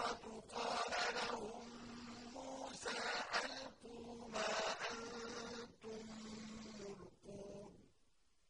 الْبَقَرَةُ